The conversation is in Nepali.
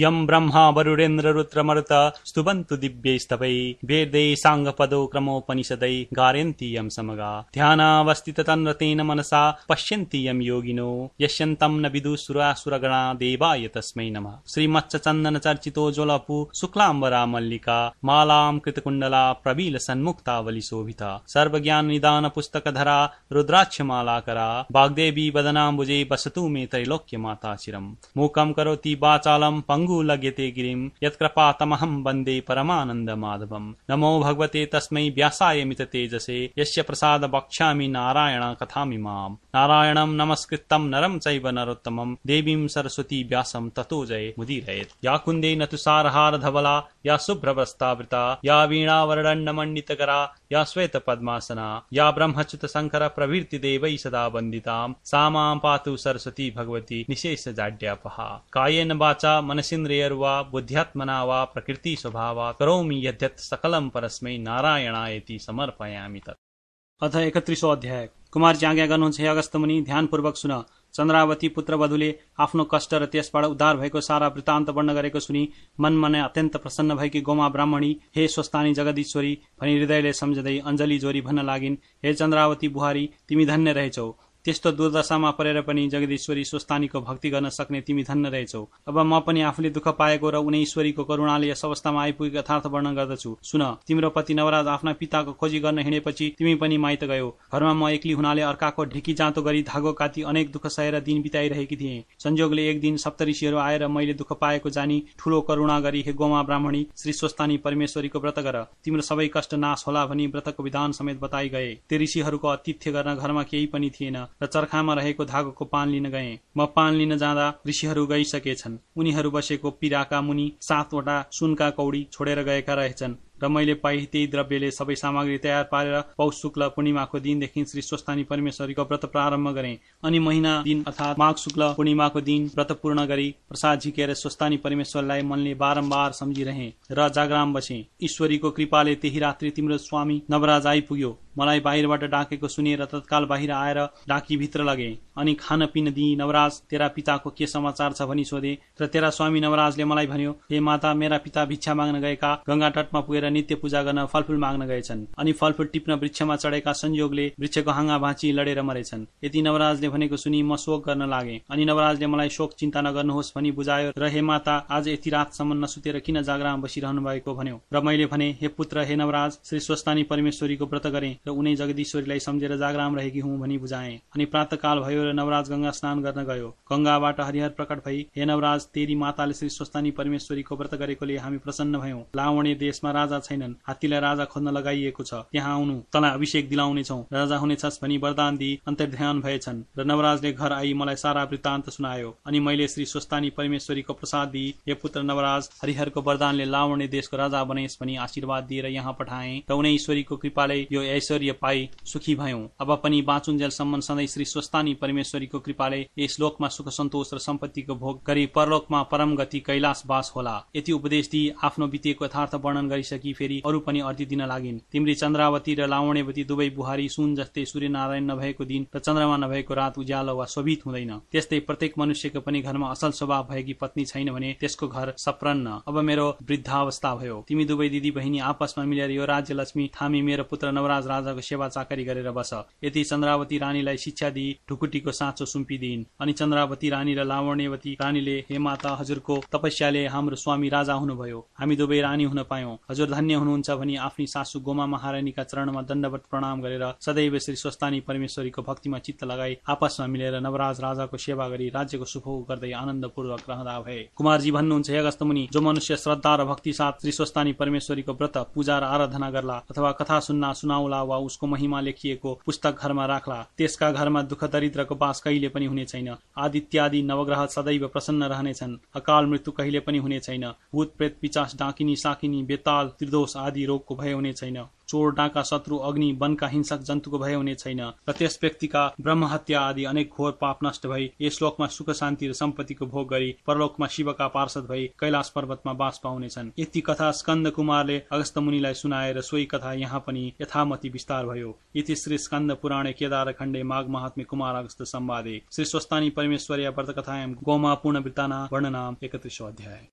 यम ब्रह्मा वरुणेन्द्र रुद्र मरुत स्तुवन्तु दिव्यैस्तवै वेदै साङ्गपदो क्रमोपनिषदै गारयन्ति यम समगा। ध्यानावस्थित तन्रतेन मनसा पश्यन्ति यम योगिनो। यश्यन्तं न विदुसुरासुरगणा देवाय तस्मै नमः। श्रीमच्च चन्दन चर्चितो ज्वलपु शुक्लाम्बरा मल्लिका मालां कृतकुण्डला प्रबील सन्मुक्तावली शोभिता। सर्वज्ञान निदान पुस्तक धरा रुद्राक्षमालाकरा। वाग्देवी वदनाम्बुजे वसतु मे त्रैलोक्य माता चिरम् मूकं करोति वाचालं पङ्गु लग्यते गिरिं, यत्कृपातमहं वंदे परमानन्द माधवम् नमो भगवते तस्मै व्यासाय मित तेजसे, यस्य प्रसाद नारायण कथामिमाम् नारायणं नमस्कृतं नरं चैव नरोत्तमं देवीं सरस्वती व्यासं ततो जय मुदीरयेत्। या कुन्देन तुषारहार धवला या शुभ्रवस्तावृता या वीणावरदण्डमण्डितकरा, या श्वेतपद्मासना, या ब्रह्मच्युत शङ्कर प्रभृति देवै सदा वन्दिताम्। सा माँ पातु सरस्वती भगवती निशेष जाड्यापहा कायेन वाचा मनसिन्द्रियर्वा बुद्ध्यात्मना वा प्रकृति स्वभावा करोमि यद्यत् सकलं परस्मै नारायणायति समर्पयामि तत्। अथ एकत्रिसौँ अध्याय। कुमारजी आज्ञा गर्नुहुन्छ हे अगस्त मुनि ध्यानपूर्वक सुन। चन्द्रावती पुत्र वधुले आफ्नो कष्ट र त्यसबाट उद्धार भएको सारा वृत्तान्त वर्ण गरेको सुनि मन मनै अत्यन्त प्रसन्न भएकी गोमा ब्राह्मणी हे स्वस्थानी जगदीश्वरी भनी हृदयले सम्झँदै अञ्जली जोरी भन्न लागिन्। हे चन्द्रावती बुहारी तिमी धन्य रहेछौ। त्यस्तो दुर्दशामा परेर पनि जगदीश्वरी स्वस्थानीको भक्ति गर्न सक्ने तिमी धन्य रहेछौ। अब म पनि आफूले दुःख पाएको र उनी ईश्वरीको करुणाले यस अवस्थामा आइपुगेको यथार्थ वर्णन गर्दछु। सुन तिम्रो पति नवराज आफ्ना पिताको खोजी गर्न हिँडेपछि तिमी पनि माइत गयो। घरमा म एक्ली हुनाले अर्काको ढिकी जाँतो गरी धागो काती अनेक दुःख सहेर दिन बिताइरहेकी थिएँ। संजोगले एक दिन सप्तऋषिहरू आएर मैले दुःख पाएको जानी ठूलो करुणा गरी हे गोमा ब्राह्मणी श्री स्वस्थानी परमेश्वरीको व्रत गर। तिम्रो सबै कष्ट नाश होला भनी व्रतको विधान समेत बताइ गए ऋषिहरूको अतिथ्य गर्न घरमा केही पनि थिएन। र चर्खामा रहेको धागोको पान लिन गए। म पान लिन जाँदा ऋषिहरू गइसकेछन्। उनीहरू बसेको पिराका मुनि सातवटा सुनका कौडी छोडेर गएका रहेछन् र मैले पाइ त्यही द्रव्यले सबै सामग्री तयार पारेर पौष शुक्ल पूर्णिमाको दिनदेखि श्री स्वस्थानी परमेश्वरीको व्रत प्रारम्भ गरे। अनि महिना दिन अर्थात् माघ शुक्ल पूर्णिमाको दिन व्रत पूर्ण गरी प्रसाद झिकेर स्वस्थानी परमेश्वरलाई मनले बारम्बार सम्झिरहे र जागराम बसे। ईश्वरीको कृपाले त्यही रात्रि तिम्रो स्वामी नवराज आइपुग्यो। मलाई बाहिरबाट डाकेको सुनेर तत्काल बाहिर आएर डाकी भित्र लगे। अनि खान पिन दिई नवराज तेरा पिताको के समाचार छ भनी सोधे। र तेरा स्वामी नवराजले मलाई भन्यो हे माता मेरा पिता भिक्षा माग्न गएका गंगा तटमा पुगेर नित्य पूजा गर्न फलफुल माग्न गएछन्। अनि फलफुल टिप्न वृक्षमा चढेका संयोगले वृक्षको हाँगा भाँची लडेर मरेछन्। यति नवराजले भनेको सुनि म शोक गर्न लागे। अनि नवराजले मलाई शोक चिन्ता नगर्नुहोस् भनी बुझायो। र हे माता आज यति रातसम्म नसुतेर किन जागराम बसिरहनु भएको भन्यो। र मैले भने हे पुत्र हे नवराज श्री स्वस्थानी परमेश्वरीको व्रत गरे। र उनी जगदीश्वरीलाई सम्झेर जागराम रहेकी हुँ भनी बुझाए। अनि प्रातकाल भयो र नवराज गंगा स्नान गर्न गयो। गंगाबाट हरिहर प्रकट भई हे नवराज तेरी माताले श्री स्वस्थानी परमेश्वरीको व्रत गरेकोले हामी प्रसन्न भयौं। लावणे देशमा राजा छैनन्। हात्तीलाई राजा खोज्न लगाइएको छ। त्यहाँ आउनु। तँलाई अभिषेक दिलाउनेछौ। राजा हुनेछस् भनी वरदान दिई अन्तर्ध्यान भएछन्। र नवराजले घर आई मलाई सारा वृत्तान्त सुनायो। अनि मैले श्री स्वस्थानी परमेश्वरीको प्रसाद दिई हे पुत्र नवराज हरिहरको वरदानले लावणे देशको राजा बनेस भनी आशीर्वाद दिएर यहाँ पठाए। र उनै ईश्वरीको कृपाले यो ऐश्वर्य पाई सुखी भयौं। अब पनि बाँचुन्जेलसम्म सधैँ श्री स्वस्थानी परमेश्वरीको कृपाले यस लोकमा सुख सन्तोष र सम्पत्तिको भोग गरी परलोकमा परम गति कैलाश बास होला। यति उपदेश दिई आफ्नो बितेको यथार्थ वर्णन गरिसकी फेरि अरू पनि अर्ती दिन लागिन्। तिम्री चन्द्रावती र लावणेवती दुवै बुहारी सुन जस्तै सूर्यनारायण नभएको दिन र चन्द्रमा नभएको रात उज्यालो वा शोभित हुँदैन। त्यस्तै प्रत्येक मनुष्यको पनि घरमा असल स्वभाव भएकी पत्नी छैन भने त्यसको घर सप्रन्न। अब मेरो वृद्धावस्था भयो। तिमी दुवै दिदी बहिनी आपसमा मिलेर यो राज्य लक्ष्मी थामी मेरो पुत्र नवराज राजाको सेवा चाकरी गरेर बस। यति चन्द्रावती रानीलाई शिक्षा दिई ढुकुटीको साँचो सुम्पिदिइन् अनि चन्द्रावती रानी र लावण्यवती रानीले हे माता हजुरको तपस्याले हाम्रो स्वामी राजा हुनुभयो। हामी दुवै रानी हुन पायौं। हजुर धन्य हुनुहुन्छ भनी आफ्नी सासू गोमा महारानीका चरणमा दण्डवत प्रणाम गरेर सदैव श्री स्वस्थानी परमेश्वरीको भक्तिमा चित्त लगाई आपसमा मिलेर नवराज राजाको सेवा गरी राज्यको सुभोग गर्दै आनन्दपूर्वक रहँदा भए। कुमारजी भन्नुहुन्छ हे अगस्त मुनि जो मनुष्य श्रद्धा र भक्ति साथ श्री स्वस्थानी परमेश्वरीको व्रत पूजा र आराधना गर्ला अथवा कथा सुन्ना सुनाउला वा उसको महिमा लेखिएको पुस्तक घरमा राख्ला। त्यसका घरमा दुःख दरिद्रको बास कहिले पनि हुने छैन। आदित्यादि नवग्रह सदैव प्रसन्न रहनेछन्। अकाल मृत्यु कहिले पनि हुने छैन। भूत प्रेत पिचास डाकिनी साकिनी बेताल त्रिदोष आदि रोगको भय हुने छैन। चोर डाका शत्रु अग्नि वनका हिंसक जन्तुको भय हुने छैन र त्यस व्यक्तिका ब्रह्म हत्या आदि अनेक घोर पाप नष्ट भई यस लोकमा सुख शान्ति र सम्पत्तिको भोग गरी परलोकमा शिवका पार्षद भई कैलाश पर्वतमा बास पाउनेछन्। यति कथा स्कन्द कुमारले अगस्त मुनिलाई सुनाएर सोही कथा यहाँ पनि यथामति विस्तार भयो। इति श्री स्कन्द पुराणे केदार खण्डे माघ महात्मे कुमार अगस्त सम्वादे। श्री स्वस्तानी परमेश्वरीय व्रत गोमा पूर्ण वृत्ताना वर्णनाम एकत्रिशो अध्याय।